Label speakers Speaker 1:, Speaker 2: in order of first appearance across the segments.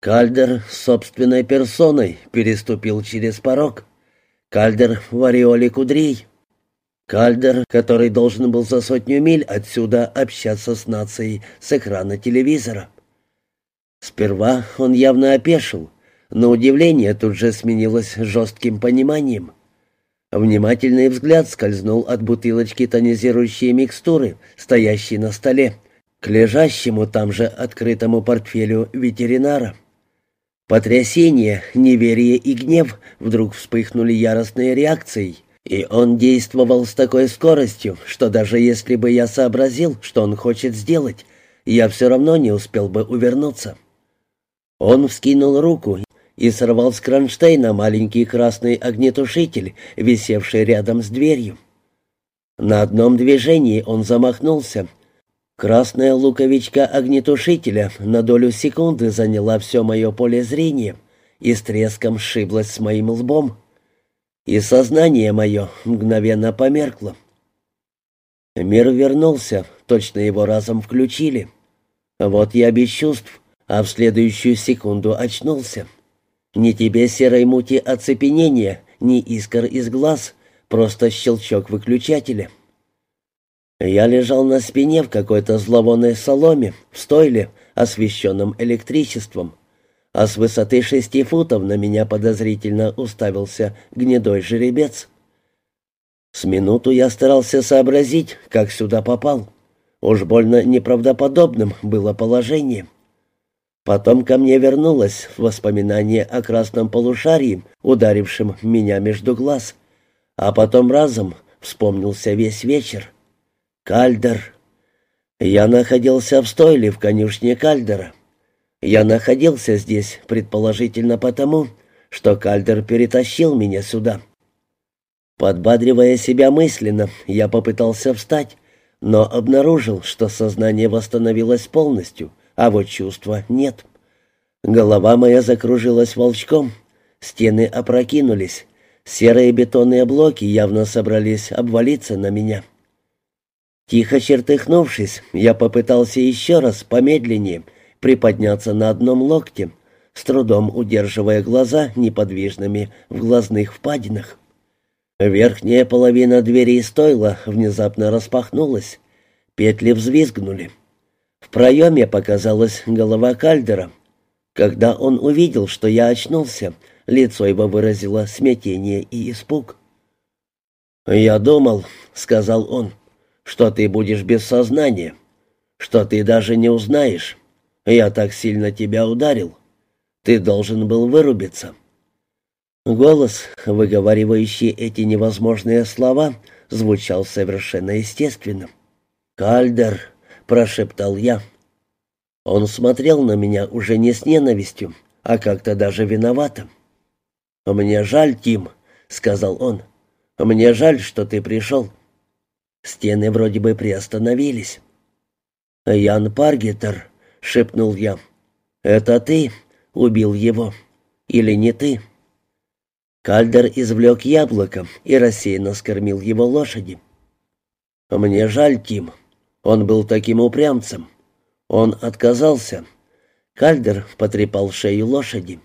Speaker 1: Кальдер собственной персоной переступил через порог. Кальдер в ореоле кудрей. Кальдер, который должен был за сотню миль отсюда общаться с нацией с экрана телевизора. Сперва он явно опешил, но удивление тут же сменилось жестким пониманием. Внимательный взгляд скользнул от бутылочки тонизирующей микстуры, стоящей на столе, к лежащему там же открытому портфелю ветеринара. Потрясение, неверие и гнев вдруг вспыхнули яростной реакцией, и он действовал с такой скоростью, что даже если бы я сообразил, что он хочет сделать, я все равно не успел бы увернуться. Он вскинул руку и сорвал с кронштейна маленький красный огнетушитель, висевший рядом с дверью. На одном движении он замахнулся. Красная луковичка огнетушителя на долю секунды заняла все мое поле зрения и с треском сшиблась с моим лбом. И сознание мое мгновенно померкло. Мир вернулся, точно его разом включили. Вот я без чувств, а в следующую секунду очнулся. Ни тебе серой мути оцепенения, ни искр из глаз, просто щелчок выключателя. Я лежал на спине в какой-то зловонной соломе, в стойле, освещенном электричеством, а с высоты шести футов на меня подозрительно уставился гнедой жеребец. С минуту я старался сообразить, как сюда попал. Уж больно неправдоподобным было положение. Потом ко мне вернулось воспоминание о красном полушарии, ударившем меня между глаз. А потом разом вспомнился весь вечер. Кальдер. Я находился в стойле в конюшне Кальдера. Я находился здесь, предположительно потому, что Кальдер перетащил меня сюда. Подбадривая себя мысленно, я попытался встать, но обнаружил, что сознание восстановилось полностью — а вот чувства нет. Голова моя закружилась волчком, стены опрокинулись, серые бетонные блоки явно собрались обвалиться на меня. Тихо чертыхнувшись, я попытался еще раз помедленнее приподняться на одном локте, с трудом удерживая глаза неподвижными в глазных впадинах. Верхняя половина двери стойла внезапно распахнулась, петли взвизгнули. В проеме показалась голова Кальдера. Когда он увидел, что я очнулся, лицо его выразило смятение и испуг. «Я думал», — сказал он, — «что ты будешь без сознания, что ты даже не узнаешь. Я так сильно тебя ударил. Ты должен был вырубиться». Голос, выговаривающий эти невозможные слова, звучал совершенно естественно. «Кальдер», прошептал я. Он смотрел на меня уже не с ненавистью, а как-то даже виновато. «Мне жаль, Тим», — сказал он. «Мне жаль, что ты пришел». Стены вроде бы приостановились. «Ян Паргетер», — шепнул я. «Это ты убил его? Или не ты?» Кальдер извлек яблоко и рассеянно скормил его лошади. «Мне жаль, Тим», он был таким упрямцем. Он отказался. Кальдер потрепал шею лошади.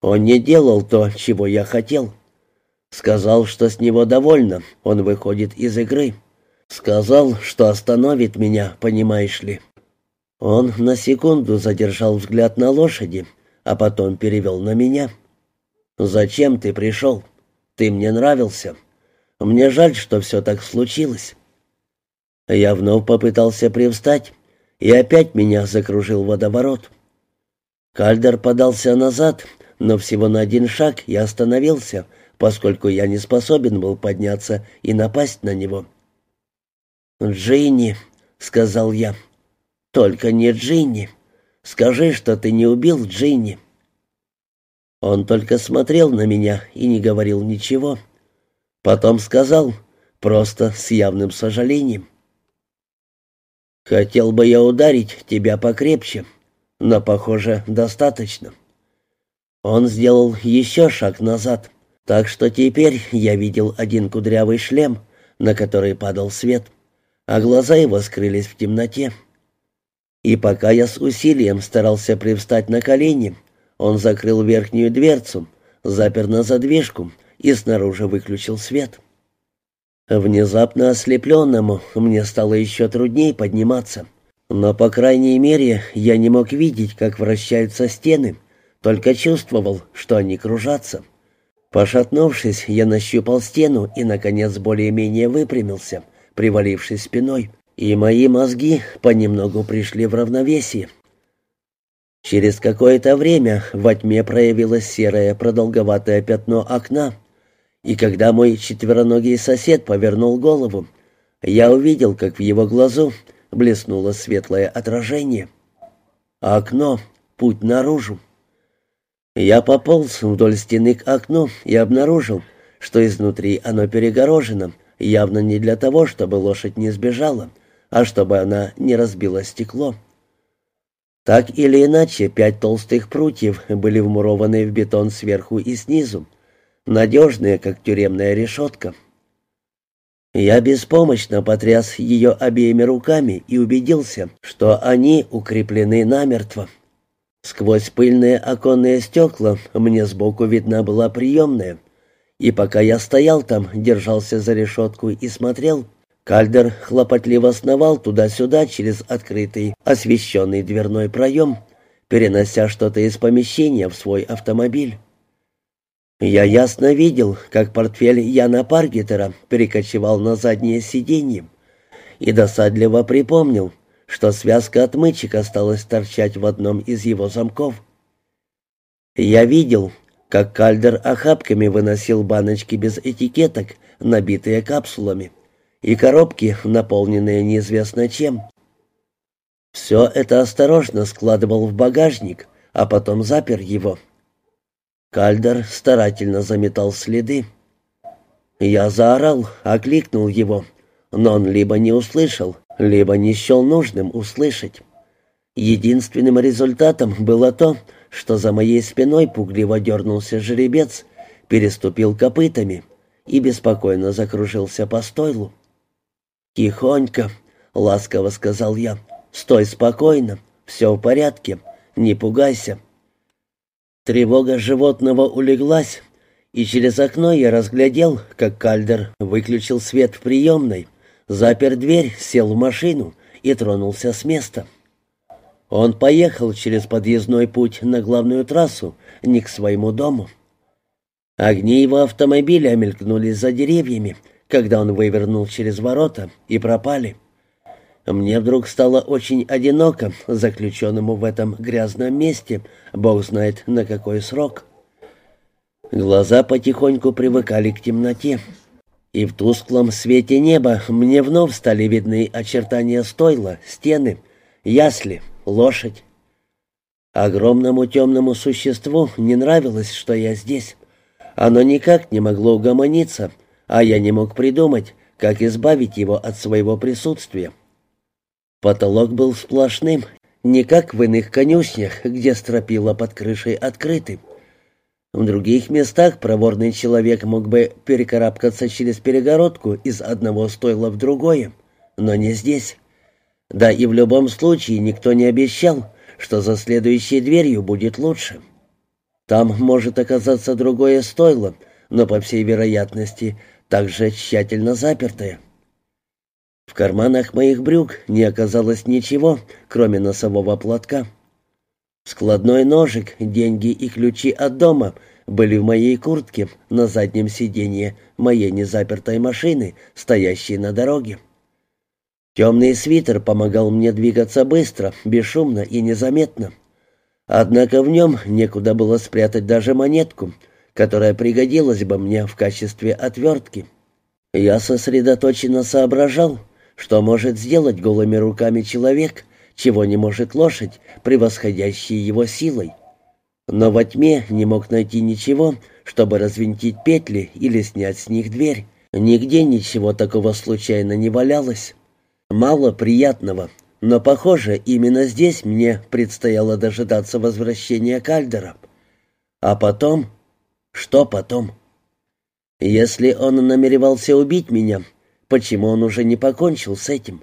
Speaker 1: Он не делал то, чего я хотел. Сказал, что с него довольно, он выходит из игры. Сказал, что остановит меня, понимаешь ли. Он на секунду задержал взгляд на лошади, а потом перевел на меня. «Зачем ты пришел? Ты мне нравился. Мне жаль, что все так случилось. Я вновь попытался привстать, и опять меня закружил водоворот. Кальдер подался назад, но всего на один шаг я остановился, поскольку я не способен был подняться и напасть на него. «Джинни», — сказал я, — «только не Джинни. Скажи, что ты не убил Джинни». Он только смотрел на меня и не говорил ничего. Потом сказал, просто с явным сожалением. Хотел бы я ударить тебя покрепче, но, похоже, достаточно. Он сделал еще шаг назад, так что теперь я видел один кудрявый шлем, на который падал свет, а глаза его скрылись в темноте. И пока я с усилием старался привстать на колени, он закрыл верхнюю дверцу, запер на задвижку и снаружи выключил свет. Внезапно ослепленному мне стало еще труднее подниматься, но, по крайней мере, я не мог видеть, как вращаются стены, только чувствовал, что они кружатся. Пошатнувшись, я нащупал стену и, наконец, более-менее выпрямился, привалившись спиной, и мои мозги понемногу пришли в равновесие. Через какое-то время во тьме проявилось серое продолговатое пятно окна, и когда мой четвероногий сосед повернул голову, я увидел, как в его глазу блеснуло светлое отражение. Окно, путь наружу. Я пополз вдоль стены к окну и обнаружил, что изнутри оно перегорожено, явно не для того, чтобы лошадь не сбежала, а чтобы она не разбила стекло. Так или иначе, пять толстых прутьев были вмурованы в бетон сверху и снизу, надежные, как тюремная решетка. Я беспомощно потряс ее обеими руками и убедился, что они укреплены намертво. Сквозь пыльные оконные стекла мне сбоку видна была приемная, и пока я стоял там, держался за решетку и смотрел, Кальдер хлопотливо сновал туда-сюда через открытый, освещенный дверной проем, перенося что-то из помещения в свой автомобиль. Я ясно видел, как портфель Яна Паргетера перекочевал на заднее сиденье, и досадливо припомнил, что связка отмычек осталась торчать в одном из его замков. Я видел, как Кальдер охапками выносил баночки без этикеток, набитые капсулами, и коробки, наполненные неизвестно чем. Все это осторожно складывал в багажник, а потом запер его. Кальдер старательно заметал следы. Я заорал, окликнул его, но он либо не услышал, либо не счел нужным услышать. Единственным результатом было то, что за моей спиной пугливо дернулся жеребец, переступил копытами и беспокойно закружился по стойлу. «Тихонько», — ласково сказал я, — «стой спокойно, все в порядке, не пугайся». Тревога животного улеглась, и через окно я разглядел, как Кальдер выключил свет в приемной — запер дверь, сел в машину и тронулся с места. Он поехал через подъездной путь на главную трассу, не к своему дому. Огни его автомобиля мелькнули за деревьями, когда он вывернул через ворота, и пропали. Мне вдруг стало очень одиноко, заключенному в этом грязном месте, бог знает на какой срок. Глаза потихоньку привыкали к темноте и в тусклом свете неба мне вновь стали видны очертания стойла, стены, ясли, лошадь. Огромному темному существу не нравилось, что я здесь. Оно никак не могло угомониться, а я не мог придумать, как избавить его от своего присутствия. Потолок был сплошным, не как в иных конюшнях, где стропила под крышей открыты. В других местах проворный человек мог бы перекарабкаться через перегородку из одного стойла в другое, но не здесь. Да и в любом случае никто не обещал, что за следующей дверью будет лучше. Там может оказаться другое стойло, но, по всей вероятности, также тщательно запертое. В карманах моих брюк не оказалось ничего, кроме носового платка. Складной ножик, деньги и ключи от дома были в моей куртке на заднем сиденье моей незапертой машины, стоящей на дороге. Темный свитер помогал мне двигаться быстро, бесшумно и незаметно. Однако в нем некуда было спрятать даже монетку, которая пригодилась бы мне в качестве отвертки. Я сосредоточенно соображал, что может сделать голыми руками человек, чего не может лошадь, превосходящая его силой. Но во тьме не мог найти ничего, чтобы развинтить петли или снять с них дверь. Нигде ничего такого случайно не валялось. Мало приятного, но, похоже, именно здесь мне предстояло дожидаться возвращения Кальдера. А потом... Что потом? Если он намеревался убить меня, почему он уже не покончил с этим?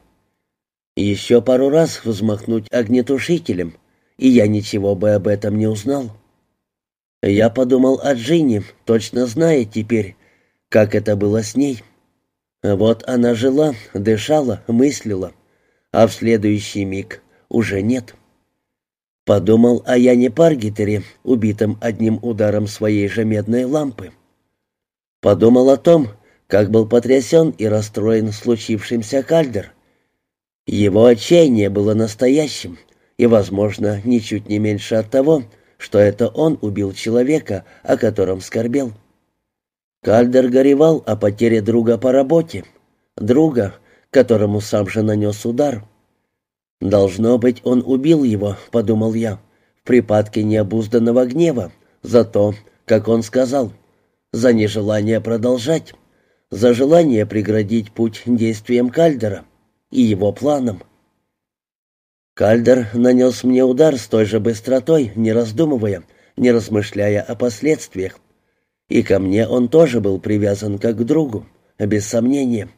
Speaker 1: Еще пару раз взмахнуть огнетушителем, и я ничего бы об этом не узнал. Я подумал о Джинни, точно зная теперь, как это было с ней. Вот она жила, дышала, мыслила, а в следующий миг уже нет. Подумал о Яне Паргитере, убитом одним ударом своей же медной лампы. Подумал о том, как был потрясен и расстроен случившимся Кальдер. Его отчаяние было настоящим и, возможно, ничуть не меньше от того, что это он убил человека, о котором скорбел. Кальдер горевал о потере друга по работе, друга, которому сам же нанес удар. «Должно быть, он убил его», — подумал я, в припадке необузданного гнева, за то, как он сказал, за нежелание продолжать, за желание преградить путь действиям Кальдера и его планам. Кальдер нанес мне удар с той же быстротой, не раздумывая, не размышляя о последствиях. И ко мне он тоже был привязан как к другу, без сомнения.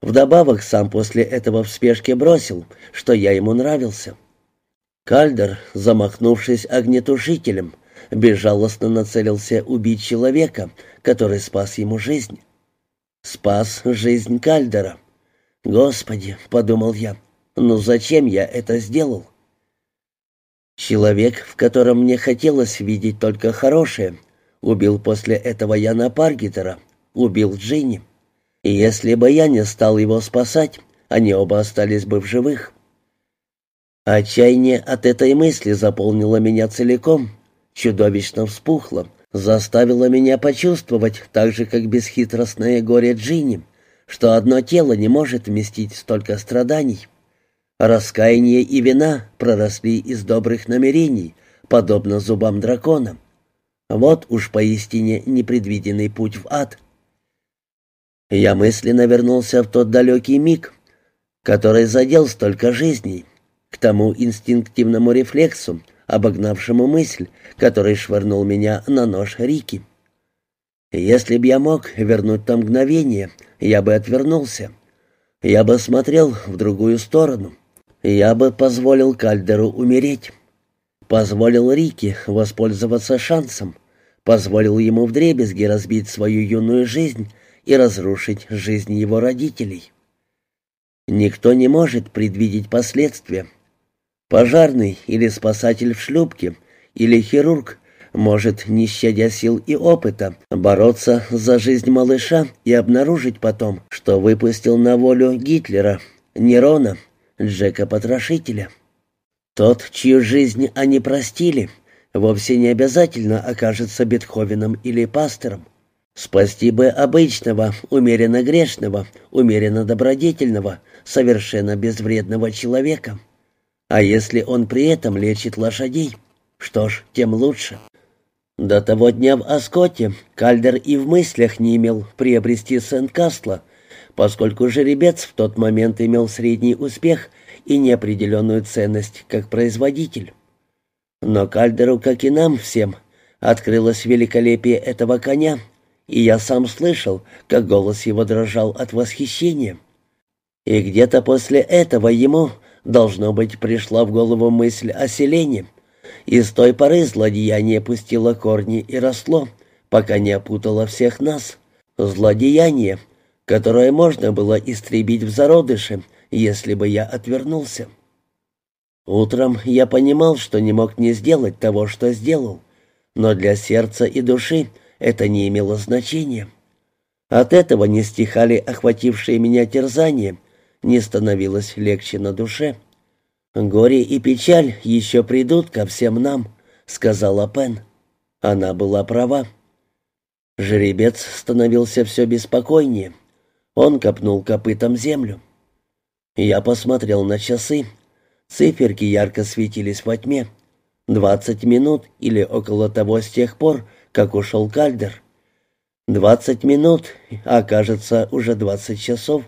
Speaker 1: Вдобавок сам после этого в спешке бросил, что я ему нравился. Кальдер, замахнувшись огнетушителем, безжалостно нацелился убить человека, который спас ему жизнь. Спас жизнь Кальдера. «Господи», — подумал я, но зачем я это сделал? Человек, в котором мне хотелось видеть только хорошее, убил после этого Яна Паргитера, убил Джинни. И если бы я не стал его спасать, они оба остались бы в живых. Отчаяние от этой мысли заполнило меня целиком, чудовищно вспухло, заставило меня почувствовать, так же, как бесхитростное горе Джинни, что одно тело не может вместить столько страданий. Раскаяние и вина проросли из добрых намерений, подобно зубам дракона. Вот уж поистине непредвиденный путь в ад. Я мысленно вернулся в тот далекий миг, который задел столько жизней, к тому инстинктивному рефлексу, обогнавшему мысль, который швырнул меня на нож Рики. Если б я мог вернуть то мгновение, я бы отвернулся. Я бы смотрел в другую сторону — я бы позволил Кальдеру умереть. Позволил Рике воспользоваться шансом. Позволил ему вдребезги разбить свою юную жизнь и разрушить жизнь его родителей. Никто не может предвидеть последствия. Пожарный или спасатель в шлюпке, или хирург может, не щадя сил и опыта, бороться за жизнь малыша и обнаружить потом, что выпустил на волю Гитлера, Нерона, Джека-потрошителя. Тот, чью жизнь они простили, вовсе не обязательно окажется Бетховеном или пастором. Спасти бы обычного, умеренно грешного, умеренно добродетельного, совершенно безвредного человека. А если он при этом лечит лошадей, что ж, тем лучше. До того дня в Аскоте Кальдер и в мыслях не имел приобрести Сент-Кастла, поскольку жеребец в тот момент имел средний успех и неопределенную ценность как производитель. Но Кальдеру, как и нам всем, открылось великолепие этого коня, и я сам слышал, как голос его дрожал от восхищения. И где-то после этого ему, должно быть, пришла в голову мысль о селении, и с той поры злодеяние пустило корни и росло, пока не опутало всех нас. Злодеяние — которое можно было истребить в зародыше, если бы я отвернулся. Утром я понимал, что не мог не сделать того, что сделал, но для сердца и души это не имело значения. От этого не стихали охватившие меня терзания, не становилось легче на душе. «Горе и печаль еще придут ко всем нам», — сказала Пен. Она была права. Жеребец становился все беспокойнее. Он копнул копытом землю. Я посмотрел на часы. Циферки ярко светились во тьме. Двадцать минут или около того с тех пор, как ушел Кальдер. Двадцать минут, а кажется, уже двадцать часов.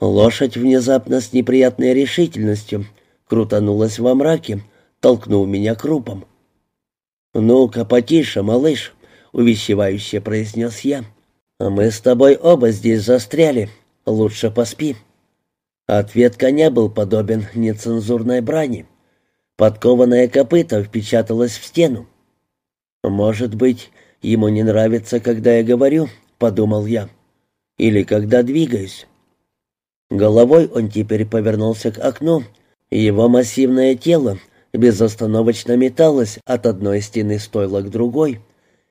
Speaker 1: Лошадь внезапно с неприятной решительностью крутанулась во мраке, толкнув меня крупом. «Ну-ка, потише, малыш», — увещевающе произнес я. «Мы с тобой оба здесь застряли. Лучше поспи». Ответ коня был подобен нецензурной брани. Подкованное копыто впечаталось в стену. «Может быть, ему не нравится, когда я говорю», — подумал я, — «или когда двигаюсь». Головой он теперь повернулся к окну, его массивное тело безостановочно металось от одной стены стойла к другой,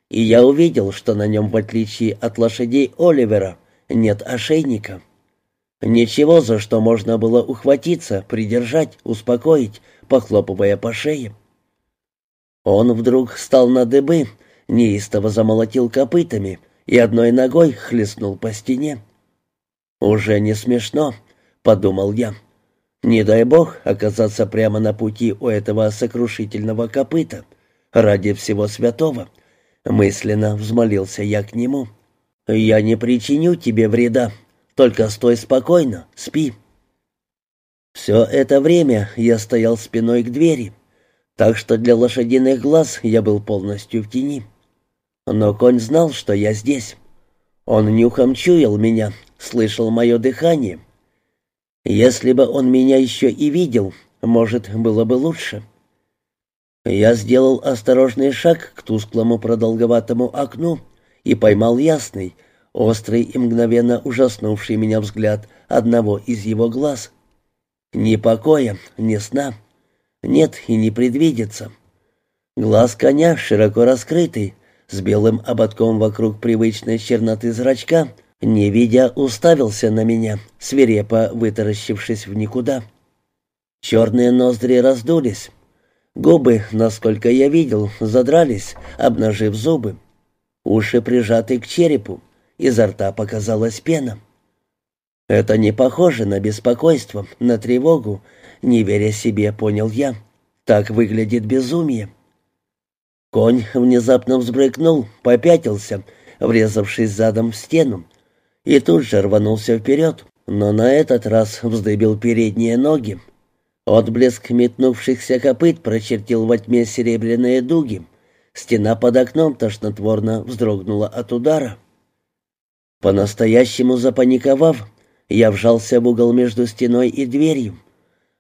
Speaker 1: и я увидел, что на нем, в отличие от лошадей Оливера, нет ошейника. Ничего, за что можно было ухватиться, придержать, успокоить, похлопывая по шее. Он вдруг встал на дыбы, неистово замолотил копытами и одной ногой хлестнул по стене. «Уже не смешно», — подумал я. «Не дай бог оказаться прямо на пути у этого сокрушительного копыта. Ради всего святого». Мысленно взмолился я к нему. «Я не причиню тебе вреда, только стой спокойно, спи». Все это время я стоял спиной к двери, так что для лошадиных глаз я был полностью в тени. Но конь знал, что я здесь. Он нюхом чуял меня, слышал мое дыхание. Если бы он меня еще и видел, может, было бы лучше. Я сделал осторожный шаг к тусклому продолговатому окну и поймал ясный, острый и мгновенно ужаснувший меня взгляд одного из его глаз. Ни покоя, ни сна. Нет и не предвидится. Глаз коня широко раскрытый, с белым ободком вокруг привычной черноты зрачка, не видя, уставился на меня, свирепо вытаращившись в никуда. Черные ноздри раздулись. Губы, насколько я видел, задрались, обнажив зубы. Уши прижаты к черепу изо рта показалась пена. Это не похоже на беспокойство, на тревогу, не веря себе, понял я. Так выглядит безумие. Конь внезапно взбрыкнул, попятился, врезавшись задом в стену, и тут же рванулся вперед, но на этот раз вздыбил передние ноги. Отблеск метнувшихся копыт прочертил во тьме серебряные дуги. Стена под окном тошнотворно вздрогнула от удара. По-настоящему запаниковав, я вжался в угол между стеной и дверью.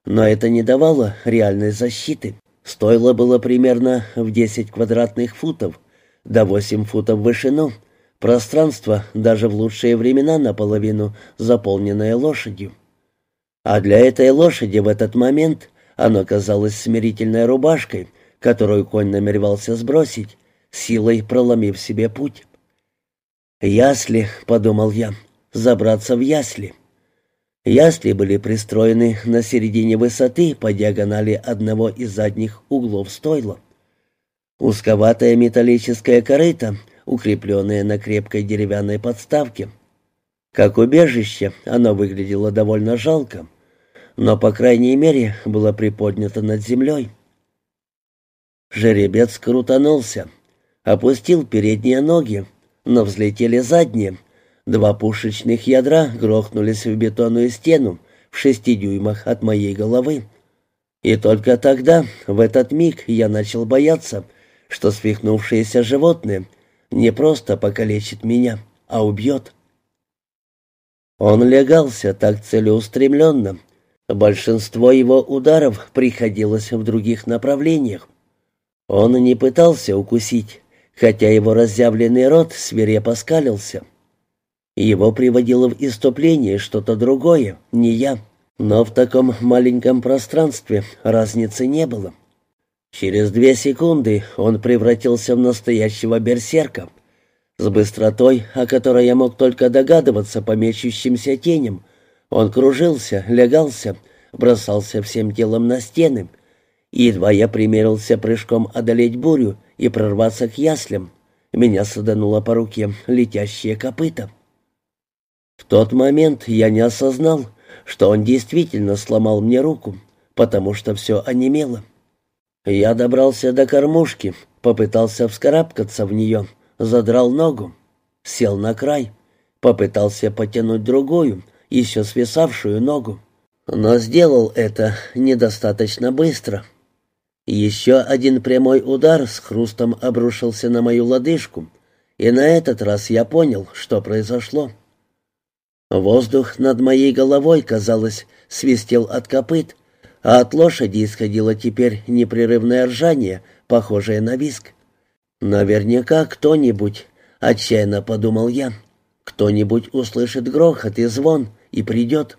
Speaker 1: Но это не давало реальной защиты. Стоило было примерно в 10 квадратных футов, до 8 футов в вышину. Пространство, даже в лучшие времена, наполовину заполненное лошадью. А для этой лошади в этот момент оно казалось смирительной рубашкой, которую конь намеревался сбросить, силой проломив себе путь. «Ясли», — подумал я, — «забраться в ясли». Ясли были пристроены на середине высоты по диагонали одного из задних углов стойла. Узковатая металлическая корыта, укрепленная на крепкой деревянной подставке. Как убежище оно выглядело довольно жалко, но, по крайней мере, было приподнято над землей. Жеребец крутанулся, опустил передние ноги, но взлетели задние. Два пушечных ядра грохнулись в бетонную стену в шести дюймах от моей головы. И только тогда, в этот миг, я начал бояться, что свихнувшееся животное не просто покалечит меня, а убьет. Он легался так целеустремленно. Большинство его ударов приходилось в других направлениях. Он не пытался укусить, хотя его разъявленный рот свирепо скалился. Его приводило в иступление что-то другое, не я. Но в таком маленьком пространстве разницы не было. Через две секунды он превратился в настоящего берсерка. С быстротой, о которой я мог только догадываться по мечущимся теням, он кружился, легался, бросался всем телом на стены. Едва я примерился прыжком одолеть бурю, и прорваться к яслям. Меня садануло по руке летящее копыта. В тот момент я не осознал, что он действительно сломал мне руку, потому что все онемело. Я добрался до кормушки, попытался вскарабкаться в нее, задрал ногу, сел на край, попытался потянуть другую, еще свисавшую ногу, но сделал это недостаточно быстро. Еще один прямой удар с хрустом обрушился на мою лодыжку, и на этот раз я понял, что произошло. Воздух над моей головой, казалось, свистел от копыт, а от лошади исходило теперь непрерывное ржание, похожее на виск. Наверняка кто-нибудь, отчаянно подумал я, кто-нибудь услышит грохот и звон и придет.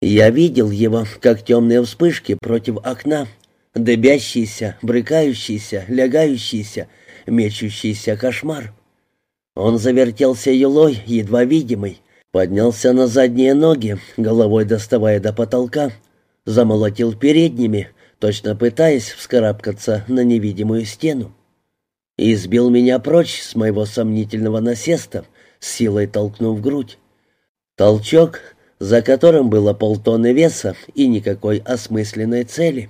Speaker 1: Я видел его, как темные вспышки против окна, дыбящийся, брыкающийся, лягающийся, мечущийся кошмар. Он завертелся елой, едва видимый, поднялся на задние ноги, головой доставая до потолка, замолотил передними, точно пытаясь вскарабкаться на невидимую стену. И сбил меня прочь с моего сомнительного насеста, силой толкнув грудь. Толчок, за которым было полтонны веса и никакой осмысленной цели.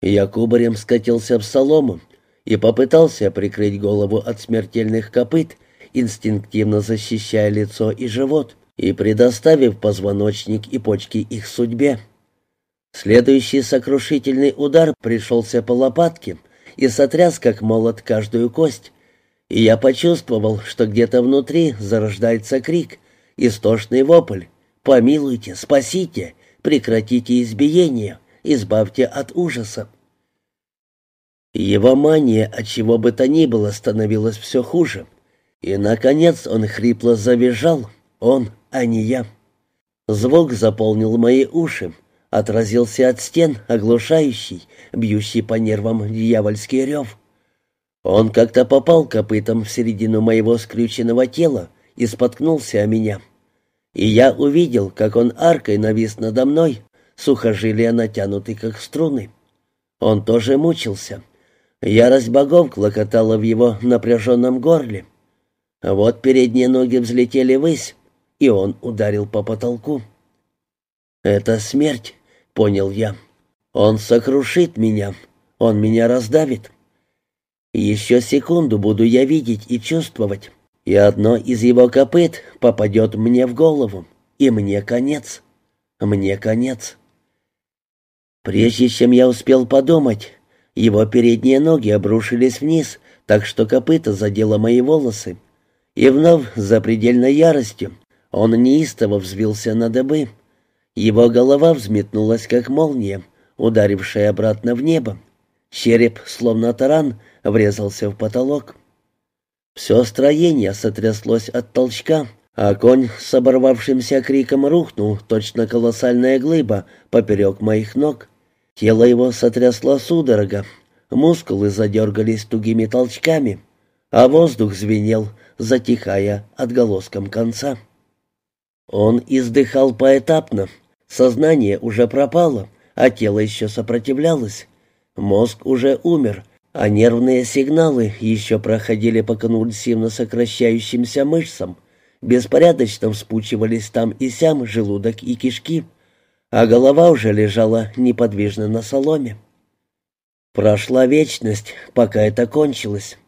Speaker 1: Я кубарем скатился в солому и попытался прикрыть голову от смертельных копыт, инстинктивно защищая лицо и живот и предоставив позвоночник и почки их судьбе. Следующий сокрушительный удар пришелся по лопатке и сотряс, как молот, каждую кость. И я почувствовал, что где-то внутри зарождается крик, истошный вопль. «Помилуйте, спасите, прекратите избиение, избавьте от ужаса». Его мания от чего бы то ни было становилась все хуже. И, наконец, он хрипло завизжал. Он, а не я. Звук заполнил мои уши, отразился от стен, оглушающий, бьющий по нервам дьявольский рев. Он как-то попал копытом в середину моего скрюченного тела и споткнулся о меня. И я увидел, как он аркой навис надо мной, сухожилия натянуты, как струны. Он тоже мучился. Ярость богов клокотала в его напряженном горле. Вот передние ноги взлетели ввысь, и он ударил по потолку. «Это смерть», — понял я. «Он сокрушит меня, он меня раздавит». Еще секунду буду я видеть и чувствовать, и одно из его копыт попадет мне в голову, и мне конец. Мне конец. Прежде чем я успел подумать, его передние ноги обрушились вниз, так что копыта задело мои волосы. И вновь, за предельной яростью, он неистово взвился на дыбы. Его голова взметнулась, как молния, ударившая обратно в небо. Череп, словно таран, врезался в потолок. Все строение сотряслось от толчка, а конь с оборвавшимся криком рухнул, точно колоссальная глыба, поперек моих ног. Тело его сотрясло судорога, мускулы задергались тугими толчками, а воздух звенел, затихая отголоском конца. Он издыхал поэтапно, сознание уже пропало, а тело еще сопротивлялось. Мозг уже умер, а нервные сигналы еще проходили по конвульсивно сокращающимся мышцам, беспорядочно вспучивались там и сям желудок и кишки, а голова уже лежала неподвижно на соломе. Прошла вечность, пока это кончилось.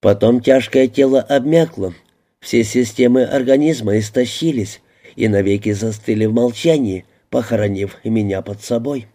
Speaker 1: Потом тяжкое тело обмякло, все системы организма истощились и навеки застыли в молчании, похоронив меня под собой.